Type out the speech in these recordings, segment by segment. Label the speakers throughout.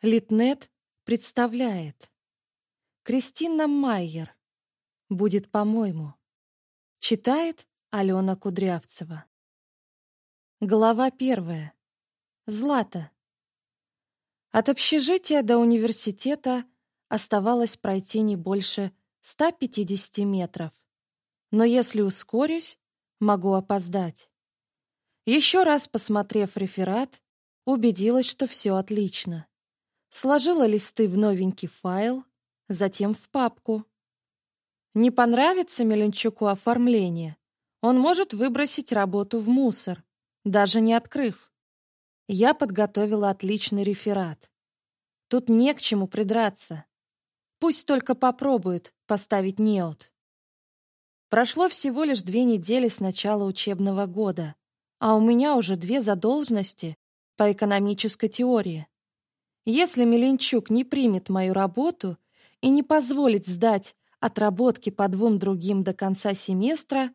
Speaker 1: Литнет представляет. Кристина Майер. Будет по-моему. Читает Алена Кудрявцева. Глава первая. Злата. От общежития до университета оставалось пройти не больше 150 метров. Но если ускорюсь, могу опоздать. Еще раз посмотрев реферат, убедилась, что все отлично сложила листы в новенький файл, затем в папку. Не понравится Меленчуку оформление. Он может выбросить работу в мусор, даже не открыв. Я подготовила отличный реферат. Тут не к чему придраться. Пусть только попробует поставить неот. Прошло всего лишь две недели с начала учебного года, а у меня уже две задолженности по экономической теории. Если Меленчук не примет мою работу и не позволит сдать отработки по двум другим до конца семестра,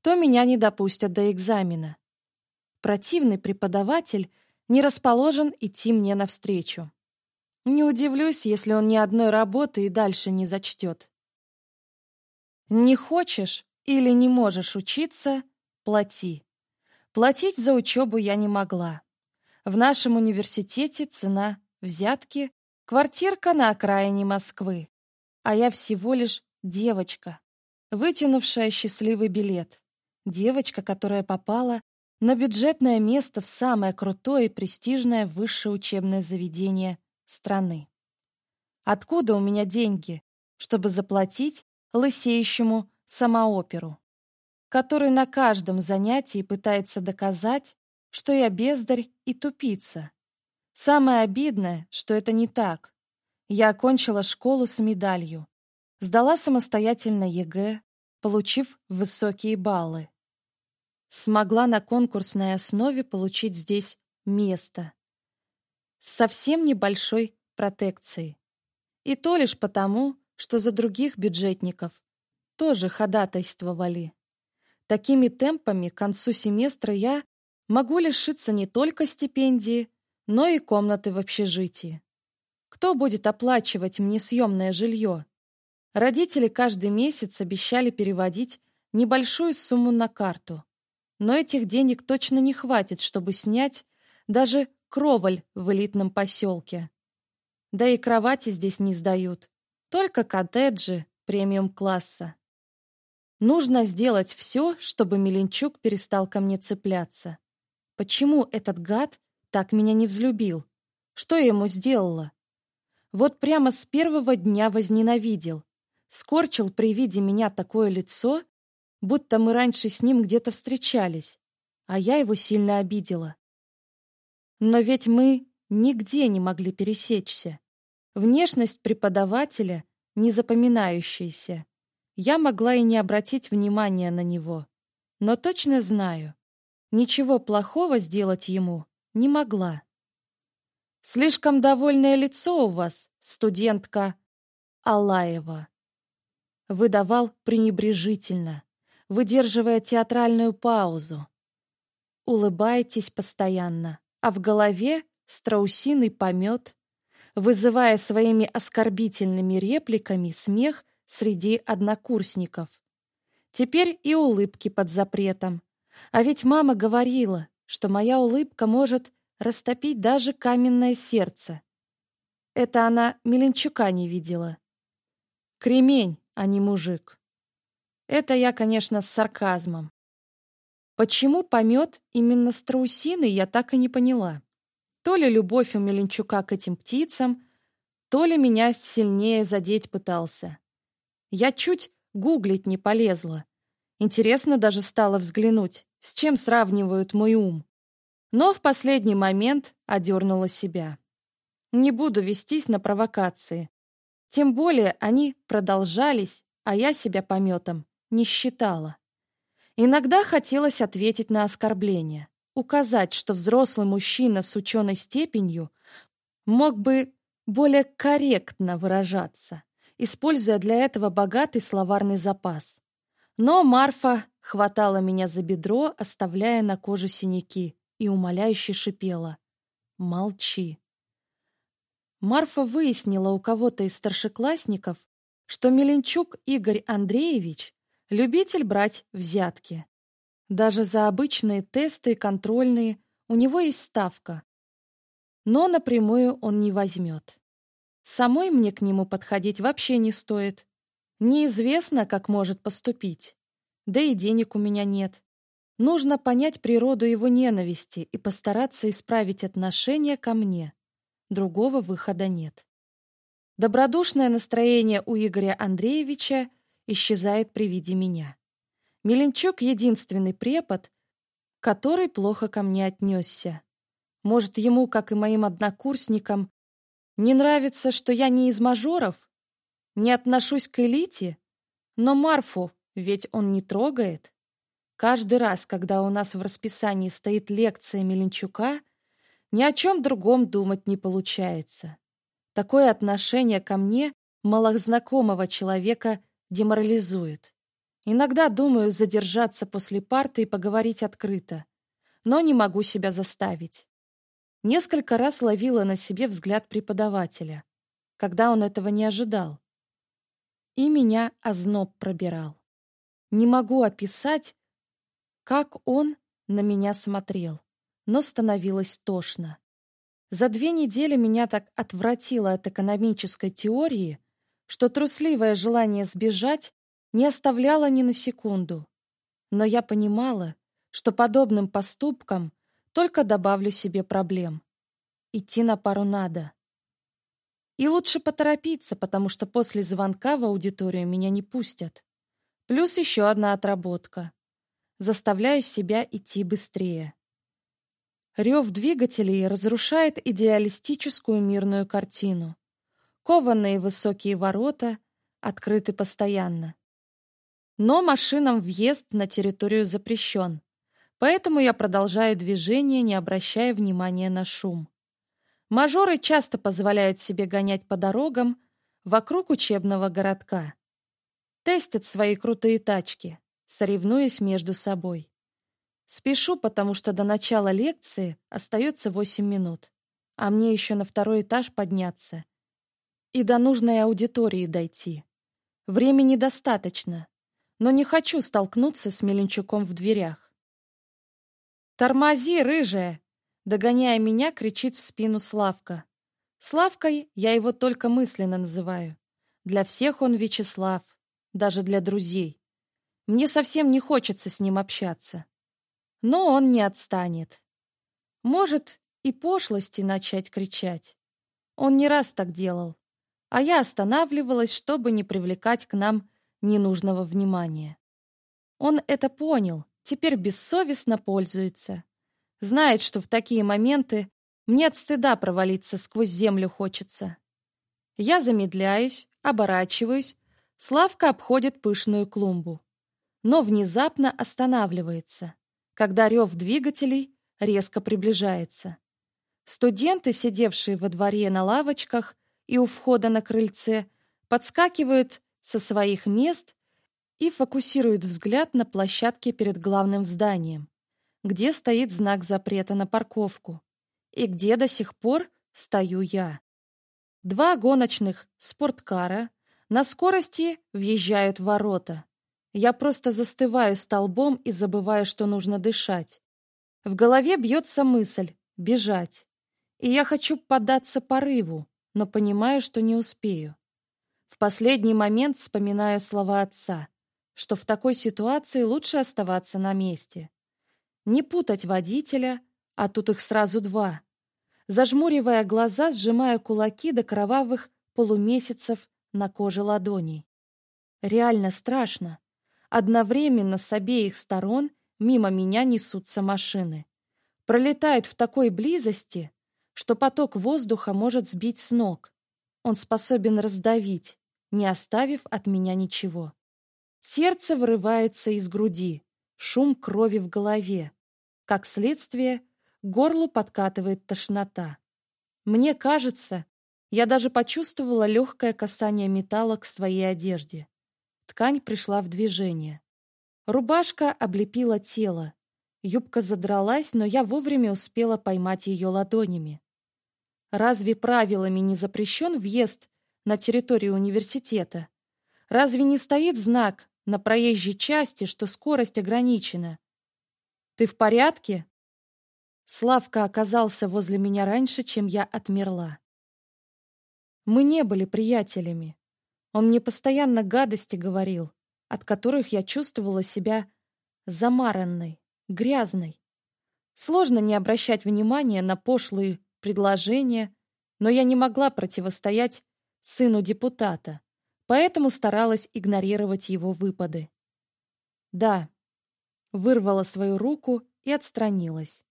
Speaker 1: то меня не допустят до экзамена. Противный преподаватель не расположен идти мне навстречу. Не удивлюсь, если он ни одной работы и дальше не зачтет. Не хочешь или не можешь учиться — плати. Платить за учебу я не могла. В нашем университете цена взятки, квартирка на окраине Москвы. А я всего лишь девочка, вытянувшая счастливый билет. Девочка, которая попала на бюджетное место в самое крутое и престижное высшее учебное заведение страны. Откуда у меня деньги, чтобы заплатить лысеющему самооперу, который на каждом занятии пытается доказать, что я бездарь и тупица, Самое обидное, что это не так. Я окончила школу с медалью. Сдала самостоятельно ЕГЭ, получив высокие баллы. Смогла на конкурсной основе получить здесь место. С совсем небольшой протекцией. И то лишь потому, что за других бюджетников тоже ходатайствовали. Такими темпами к концу семестра я могу лишиться не только стипендии, но и комнаты в общежитии. Кто будет оплачивать мне съемное жилье? Родители каждый месяц обещали переводить небольшую сумму на карту. Но этих денег точно не хватит, чтобы снять даже кроваль в элитном поселке. Да и кровати здесь не сдают. Только коттеджи премиум-класса. Нужно сделать все, чтобы Меленчук перестал ко мне цепляться. Почему этот гад так меня не взлюбил. Что я ему сделала? Вот прямо с первого дня возненавидел. Скорчил при виде меня такое лицо, будто мы раньше с ним где-то встречались, а я его сильно обидела. Но ведь мы нигде не могли пересечься. Внешность преподавателя не запоминающаяся. Я могла и не обратить внимания на него. Но точно знаю, ничего плохого сделать ему не могла. Слишком довольное лицо у вас, студентка Алаева. Выдавал пренебрежительно, выдерживая театральную паузу. Улыбайтесь постоянно, а в голове страусиный помет, вызывая своими оскорбительными репликами смех среди однокурсников. Теперь и улыбки под запретом. А ведь мама говорила, что моя улыбка может растопить даже каменное сердце. Это она Меленчука не видела. Кремень, а не мужик. Это я, конечно, с сарказмом. Почему помет именно страусины я так и не поняла. То ли любовь у Меленчука к этим птицам, то ли меня сильнее задеть пытался. Я чуть гуглить не полезла. Интересно даже стало взглянуть с чем сравнивают мой ум. Но в последний момент одернула себя. Не буду вестись на провокации. Тем более они продолжались, а я себя пометом не считала. Иногда хотелось ответить на оскорбление, указать, что взрослый мужчина с ученой степенью мог бы более корректно выражаться, используя для этого богатый словарный запас. Но Марфа хватала меня за бедро, оставляя на коже синяки, и умоляюще шипела. «Молчи». Марфа выяснила у кого-то из старшеклассников, что Меленчук Игорь Андреевич — любитель брать взятки. Даже за обычные тесты и контрольные у него есть ставка. Но напрямую он не возьмет. Самой мне к нему подходить вообще не стоит. Неизвестно, как может поступить да и денег у меня нет. Нужно понять природу его ненависти и постараться исправить отношение ко мне. Другого выхода нет. Добродушное настроение у Игоря Андреевича исчезает при виде меня. Меленчук — единственный препод, который плохо ко мне отнесся. Может, ему, как и моим однокурсникам, не нравится, что я не из мажоров, не отношусь к элите, но Марфу ведь он не трогает. Каждый раз, когда у нас в расписании стоит лекция Меленчука, ни о чем другом думать не получается. Такое отношение ко мне малознакомого человека деморализует. Иногда думаю задержаться после парты и поговорить открыто, но не могу себя заставить. Несколько раз ловила на себе взгляд преподавателя, когда он этого не ожидал. И меня озноб пробирал. Не могу описать, как он на меня смотрел, но становилось тошно. За две недели меня так отвратило от экономической теории, что трусливое желание сбежать не оставляло ни на секунду. Но я понимала, что подобным поступком только добавлю себе проблем. Идти на пару надо. И лучше поторопиться, потому что после звонка в аудиторию меня не пустят. Плюс еще одна отработка. Заставляю себя идти быстрее. Рев двигателей разрушает идеалистическую мирную картину. Кованные высокие ворота открыты постоянно. Но машинам въезд на территорию запрещен, поэтому я продолжаю движение, не обращая внимания на шум. Мажоры часто позволяют себе гонять по дорогам вокруг учебного городка тестят свои крутые тачки, соревнуясь между собой. Спешу, потому что до начала лекции остается 8 минут, а мне еще на второй этаж подняться и до нужной аудитории дойти. Времени достаточно, но не хочу столкнуться с Меленчуком в дверях. «Тормози, рыжая!» — догоняя меня, кричит в спину Славка. Славкой я его только мысленно называю. Для всех он Вячеслав, даже для друзей. Мне совсем не хочется с ним общаться. Но он не отстанет. Может, и пошлости начать кричать. Он не раз так делал. А я останавливалась, чтобы не привлекать к нам ненужного внимания. Он это понял, теперь бессовестно пользуется. Знает, что в такие моменты мне от стыда провалиться сквозь землю хочется. Я замедляюсь, оборачиваюсь, Славка обходит пышную клумбу, но внезапно останавливается, когда рев двигателей резко приближается. Студенты, сидевшие во дворе на лавочках и у входа на крыльце, подскакивают со своих мест и фокусируют взгляд на площадке перед главным зданием, где стоит знак запрета на парковку и где до сих пор стою я. Два гоночных спорткара на скорости въезжают ворота. Я просто застываю столбом и забываю, что нужно дышать. В голове бьется мысль — бежать. И я хочу податься порыву, но понимаю, что не успею. В последний момент вспоминаю слова отца, что в такой ситуации лучше оставаться на месте. Не путать водителя, а тут их сразу два. Зажмуривая глаза, сжимая кулаки до кровавых полумесяцев на коже ладоней. Реально страшно. Одновременно с обеих сторон мимо меня несутся машины. Пролетают в такой близости, что поток воздуха может сбить с ног. Он способен раздавить, не оставив от меня ничего. Сердце вырывается из груди, шум крови в голове. Как следствие, к горлу подкатывает тошнота. Мне кажется, я даже почувствовала легкое касание металла к своей одежде. Ткань пришла в движение. Рубашка облепила тело. Юбка задралась, но я вовремя успела поймать ее ладонями. Разве правилами не запрещен въезд на территорию университета? Разве не стоит знак на проезжей части, что скорость ограничена? Ты в порядке? Славка оказался возле меня раньше, чем я отмерла. Мы не были приятелями. Он мне постоянно гадости говорил, от которых я чувствовала себя замаранной, грязной. Сложно не обращать внимания на пошлые предложения, но я не могла противостоять сыну депутата, поэтому старалась игнорировать его выпады. Да, вырвала свою руку и отстранилась,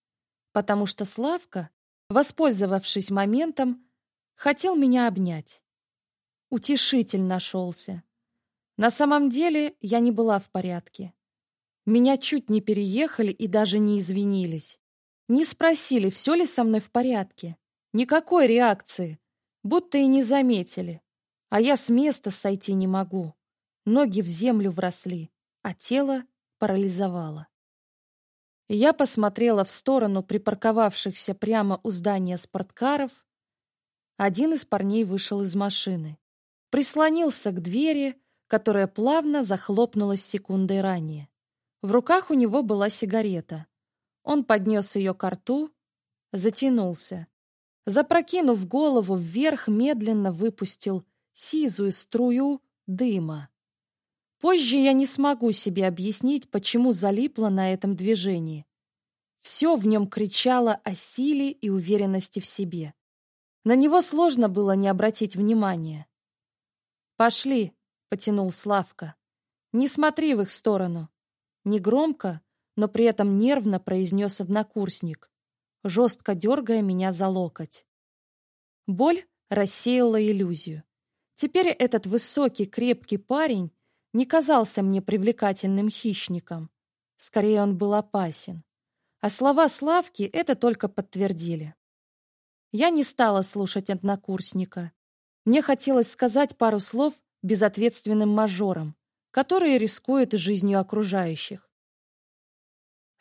Speaker 1: потому что Славка, воспользовавшись моментом, хотел меня обнять. Утешитель нашелся. На самом деле я не была в порядке. Меня чуть не переехали и даже не извинились. Не спросили, все ли со мной в порядке. Никакой реакции. Будто и не заметили. А я с места сойти не могу. Ноги в землю вросли, а тело парализовало. Я посмотрела в сторону припарковавшихся прямо у здания спорткаров — один из парней вышел из машины. Прислонился к двери, которая плавно захлопнулась секундой ранее. В руках у него была сигарета. Он поднес ее к рту, затянулся. Запрокинув голову вверх, медленно выпустил сизую струю дыма. Позже я не смогу себе объяснить, почему залипла на этом движении. Все в нем кричало о силе и уверенности в себе. На него сложно было не обратить внимания. «Пошли», — потянул Славка. «Не смотри в их сторону». Негромко, но при этом нервно произнес однокурсник, жестко дергая меня за локоть. Боль рассеяла иллюзию. Теперь этот высокий, крепкий парень не казался мне привлекательным хищником. Скорее, он был опасен. А слова Славки это только подтвердили. Я не стала слушать однокурсника. Мне хотелось сказать пару слов безответственным мажорам, которые рискуют жизнью окружающих.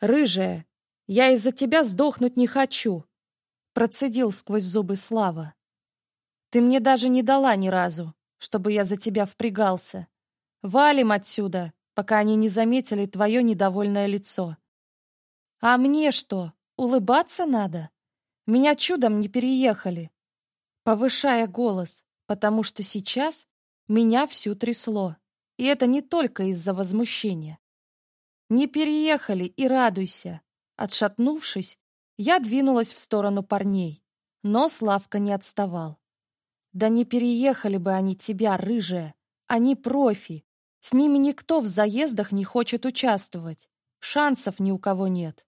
Speaker 1: «Рыжая, я из-за тебя сдохнуть не хочу», — процедил сквозь зубы Слава. «Ты мне даже не дала ни разу, чтобы я за тебя впрягался. Валим отсюда, пока они не заметили твое недовольное лицо». «А мне что, улыбаться надо?» Меня чудом не переехали. Повышая голос, потому что сейчас меня всю трясло. И это не только из-за возмущения. Не переехали и радуйся. Отшатнувшись, я двинулась в сторону парней. Но Славка не отставал. Да не переехали бы они тебя, рыжая. Они профи. С ними никто в заездах не хочет участвовать. Шансов ни у кого нет.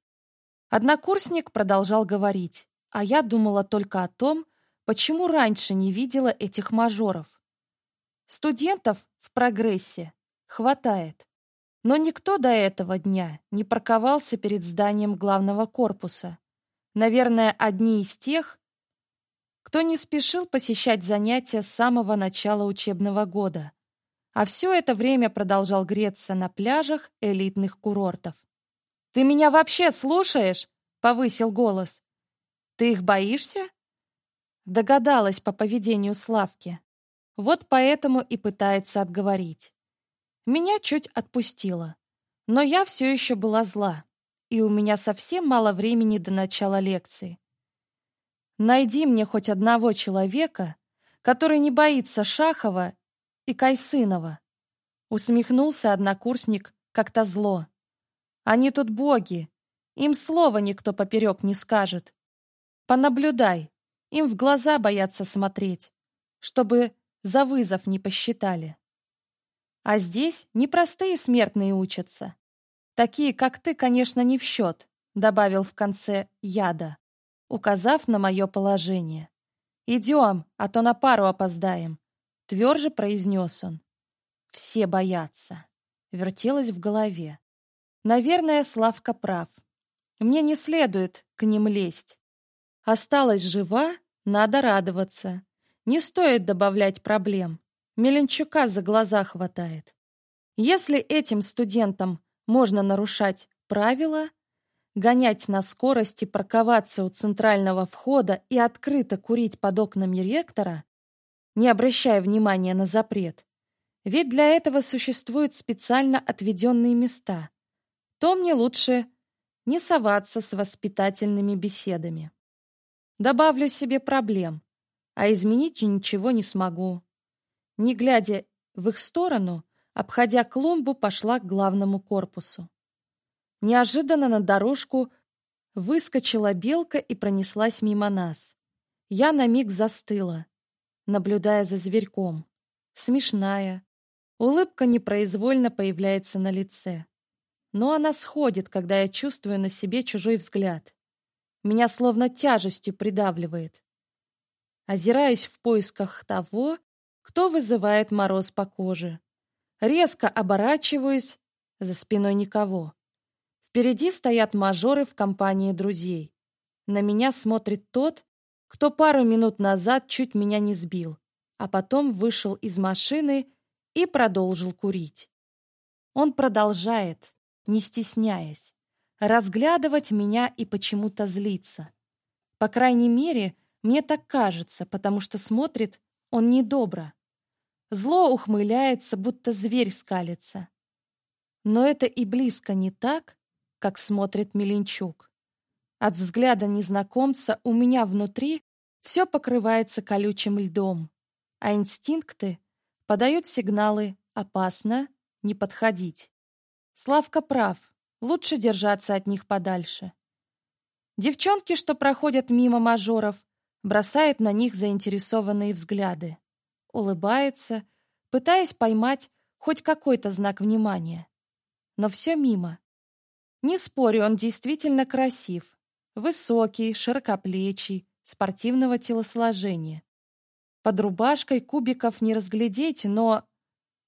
Speaker 1: Однокурсник продолжал говорить. А я думала только о том, почему раньше не видела этих мажоров. Студентов в прогрессе хватает. Но никто до этого дня не парковался перед зданием главного корпуса. Наверное, одни из тех, кто не спешил посещать занятия с самого начала учебного года, а все это время продолжал греться на пляжах элитных курортов. «Ты меня вообще слушаешь?» — повысил голос. Ты их боишься? Догадалась по поведению Славки. Вот поэтому и пытается отговорить. Меня чуть отпустило. Но я все еще была зла, и у меня совсем мало времени до начала лекции. Найди мне хоть одного человека, который не боится Шахова и Кайсынова. Усмехнулся однокурсник как-то зло. Они тут боги, им слова никто поперек не скажет. Понаблюдай, им в глаза боятся смотреть, чтобы за вызов не посчитали. А здесь непростые смертные учатся. Такие, как ты, конечно, не в счет, добавил в конце яда, указав на мое положение. «Идем, а то на пару опоздаем», — тверже произнес он. «Все боятся», — вертелось в голове. «Наверное, Славка прав. Мне не следует к ним лезть осталась жива, надо радоваться. Не стоит добавлять проблем. Меленчука за глаза хватает. Если этим студентам можно нарушать правила, гонять на скорости, парковаться у центрального входа и открыто курить под окнами ректора, не обращая внимания на запрет, ведь для этого существуют специально отведенные места, то мне лучше не соваться с воспитательными беседами. Добавлю себе проблем, а изменить ничего не смогу. Не глядя в их сторону, обходя клумбу, пошла к главному корпусу. Неожиданно на дорожку выскочила белка и пронеслась мимо нас. Я на миг застыла, наблюдая за зверьком. Смешная. Улыбка непроизвольно появляется на лице. Но она сходит, когда я чувствую на себе чужой взгляд. Меня словно тяжестью придавливает. Озираясь в поисках того, кто вызывает мороз по коже. Резко оборачиваюсь, за спиной никого. Впереди стоят мажоры в компании друзей. На меня смотрит тот, кто пару минут назад чуть меня не сбил, а потом вышел из машины и продолжил курить. Он продолжает, не стесняясь разглядывать меня и почему-то злиться. По крайней мере, мне так кажется, потому что смотрит он недобро. Зло ухмыляется, будто зверь скалится. Но это и близко не так, как смотрит Меленчук. От взгляда незнакомца у меня внутри все покрывается колючим льдом, а инстинкты подают сигналы «опасно, не подходить». Славка прав, Лучше держаться от них подальше. Девчонки, что проходят мимо мажоров, бросает на них заинтересованные взгляды. Улыбается, пытаясь поймать хоть какой-то знак внимания. Но все мимо. Не спорю, он действительно красив. Высокий, широкоплечий, спортивного телосложения. Под рубашкой кубиков не разглядеть, но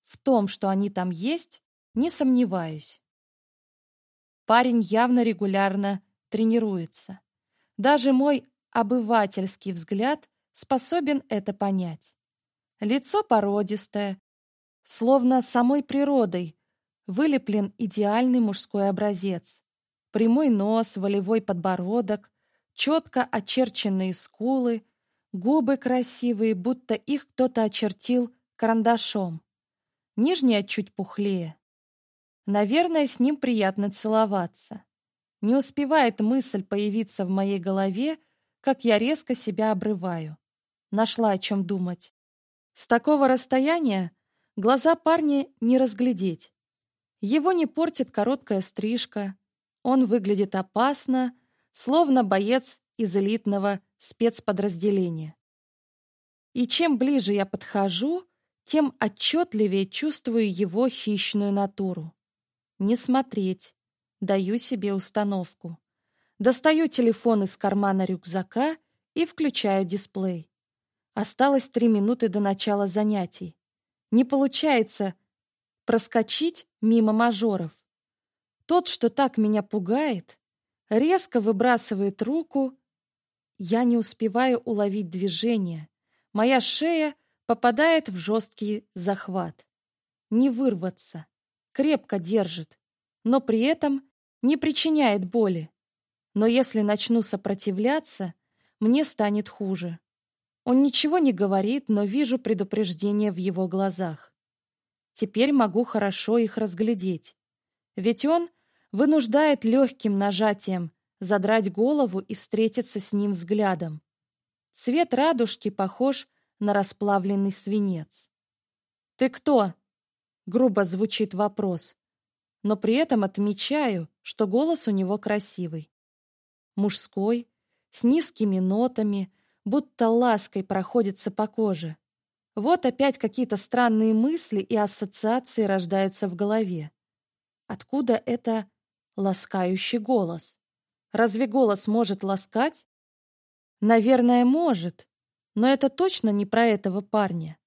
Speaker 1: в том, что они там есть, не сомневаюсь. Парень явно регулярно тренируется. Даже мой обывательский взгляд способен это понять. Лицо породистое, словно самой природой вылеплен идеальный мужской образец. Прямой нос, волевой подбородок, четко очерченные скулы, губы красивые, будто их кто-то очертил карандашом. Нижняя чуть пухлее, Наверное, с ним приятно целоваться. Не успевает мысль появиться в моей голове, как я резко себя обрываю. Нашла о чем думать. С такого расстояния глаза парня не разглядеть. Его не портит короткая стрижка. Он выглядит опасно, словно боец из элитного спецподразделения. И чем ближе я подхожу, тем отчетливее чувствую его хищную натуру. Не смотреть. Даю себе установку. Достаю телефон из кармана рюкзака и включаю дисплей. Осталось три минуты до начала занятий. Не получается проскочить мимо мажоров. Тот, что так меня пугает, резко выбрасывает руку. Я не успеваю уловить движение. Моя шея попадает в жесткий захват. Не вырваться крепко держит, но при этом не причиняет боли. Но если начну сопротивляться, мне станет хуже. Он ничего не говорит, но вижу предупреждение в его глазах. Теперь могу хорошо их разглядеть. Ведь он вынуждает легким нажатием задрать голову и встретиться с ним взглядом. Цвет радужки похож на расплавленный свинец. «Ты кто?» грубо звучит вопрос, но при этом отмечаю, что голос у него красивый. Мужской, с низкими нотами, будто лаской проходится по коже. Вот опять какие-то странные мысли и ассоциации рождаются в голове. Откуда это ласкающий голос? Разве голос может ласкать? Наверное, может, но это точно не про этого парня.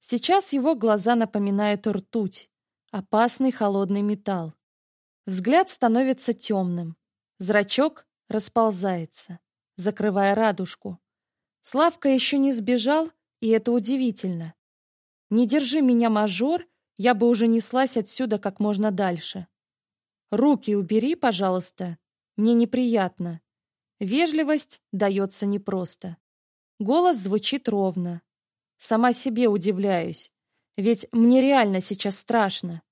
Speaker 1: Сейчас его глаза напоминают ртуть, опасный холодный металл. Взгляд становится темным, зрачок расползается, закрывая радужку. Славка еще не сбежал, и это удивительно. Не держи меня, мажор, я бы уже неслась отсюда как можно дальше. Руки убери, пожалуйста, мне неприятно. Вежливость дается непросто. Голос звучит ровно, Сама себе удивляюсь. Ведь мне реально сейчас страшно.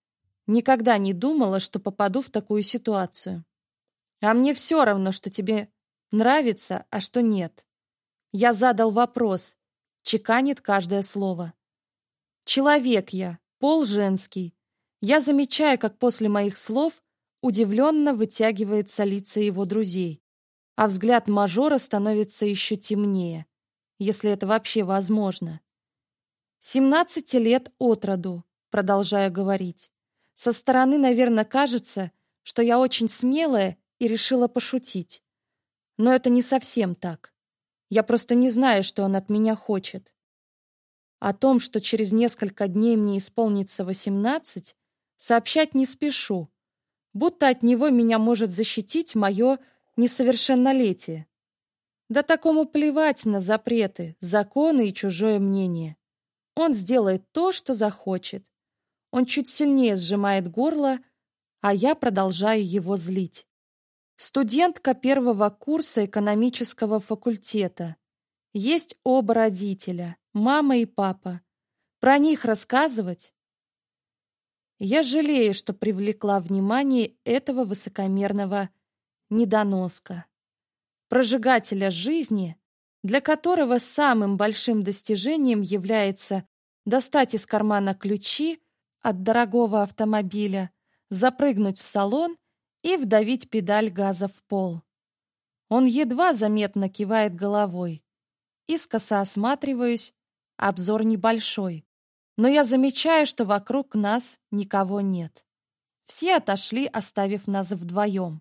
Speaker 1: Никогда не думала, что попаду в такую ситуацию. А мне все равно, что тебе нравится, а что нет. Я задал вопрос. Чеканит каждое слово. Человек я, пол женский. Я замечаю, как после моих слов удивленно вытягивается лица его друзей, а взгляд мажора становится еще темнее, если это вообще возможно семнадцати лет от роду, продолжаю говорить. Со стороны, наверное, кажется, что я очень смелая и решила пошутить. Но это не совсем так. Я просто не знаю, что он от меня хочет. О том, что через несколько дней мне исполнится 18, сообщать не спешу, будто от него меня может защитить мое несовершеннолетие. Да такому плевать на запреты, законы и чужое мнение. Он сделает то, что захочет. Он чуть сильнее сжимает горло, а я продолжаю его злить. Студентка первого курса экономического факультета. Есть оба родителя, мама и папа. Про них рассказывать? Я жалею, что привлекла внимание этого высокомерного недоноска, прожигателя жизни для которого самым большим достижением является достать из кармана ключи от дорогого автомобиля, запрыгнуть в салон и вдавить педаль газа в пол. Он едва заметно кивает головой. Искоса осматриваюсь, обзор небольшой, но я замечаю, что вокруг нас никого нет. Все отошли, оставив нас вдвоем.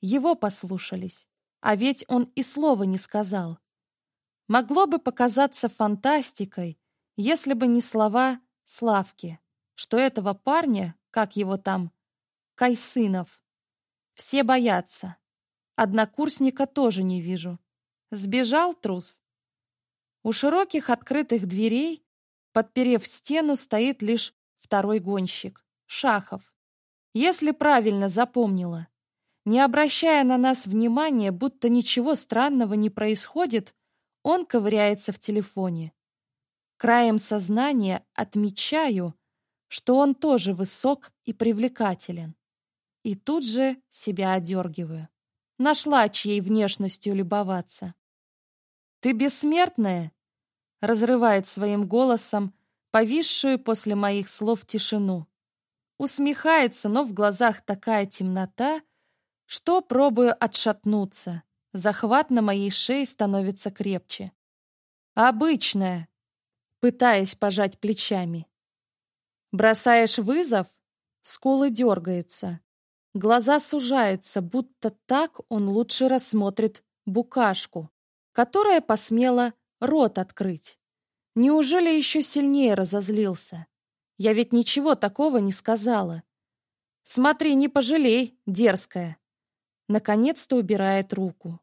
Speaker 1: Его послушались. А ведь он и слова не сказал. Могло бы показаться фантастикой, если бы не слова Славки, что этого парня, как его там, Кайсынов, все боятся. Однокурсника тоже не вижу. Сбежал трус. У широких открытых дверей, подперев стену, стоит лишь второй гонщик — Шахов. Если правильно запомнила — не обращая на нас внимания, будто ничего странного не происходит, он ковыряется в телефоне. Краем сознания отмечаю, что он тоже высок и привлекателен. И тут же себя одергиваю. Нашла, чьей внешностью любоваться. «Ты бессмертная?» — разрывает своим голосом повисшую после моих слов тишину. Усмехается, но в глазах такая темнота — что пробую отшатнуться. Захват на моей шее становится крепче. Обычное. пытаясь пожать плечами. «Бросаешь вызов?» Скулы дергаются. Глаза сужаются, будто так он лучше рассмотрит букашку, которая посмела рот открыть. Неужели еще сильнее разозлился? Я ведь ничего такого не сказала. «Смотри, не пожалей, дерзкая!» наконец-то убирает руку.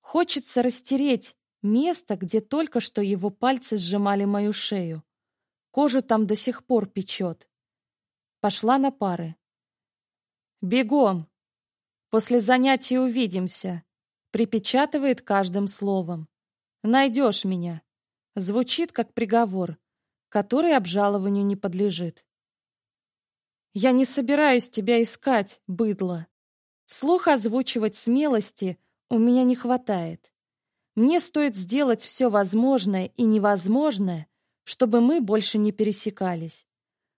Speaker 1: Хочется растереть место, где только что его пальцы сжимали мою шею. Кожу там до сих пор печет. Пошла на пары. «Бегом! После занятий увидимся!» Припечатывает каждым словом. «Найдешь меня!» Звучит как приговор, который обжалованию не подлежит. «Я не собираюсь тебя искать, быдло!» Вслух озвучивать смелости у меня не хватает. Мне стоит сделать все возможное и невозможное, чтобы мы больше не пересекались.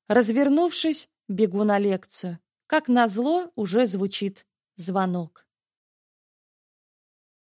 Speaker 1: Развернувшись, бегу на лекцию. Как назло, уже звучит звонок.